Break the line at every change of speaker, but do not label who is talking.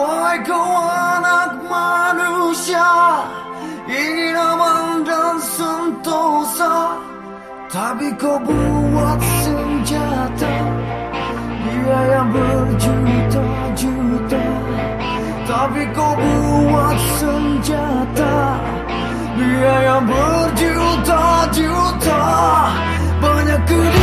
Wahai anak manusia Ingin aman dan sentosa Tapi kau buat senjata Biaya berjuta-juta Tapi kau buat senjata Biaya berjuta-juta Banyak gedung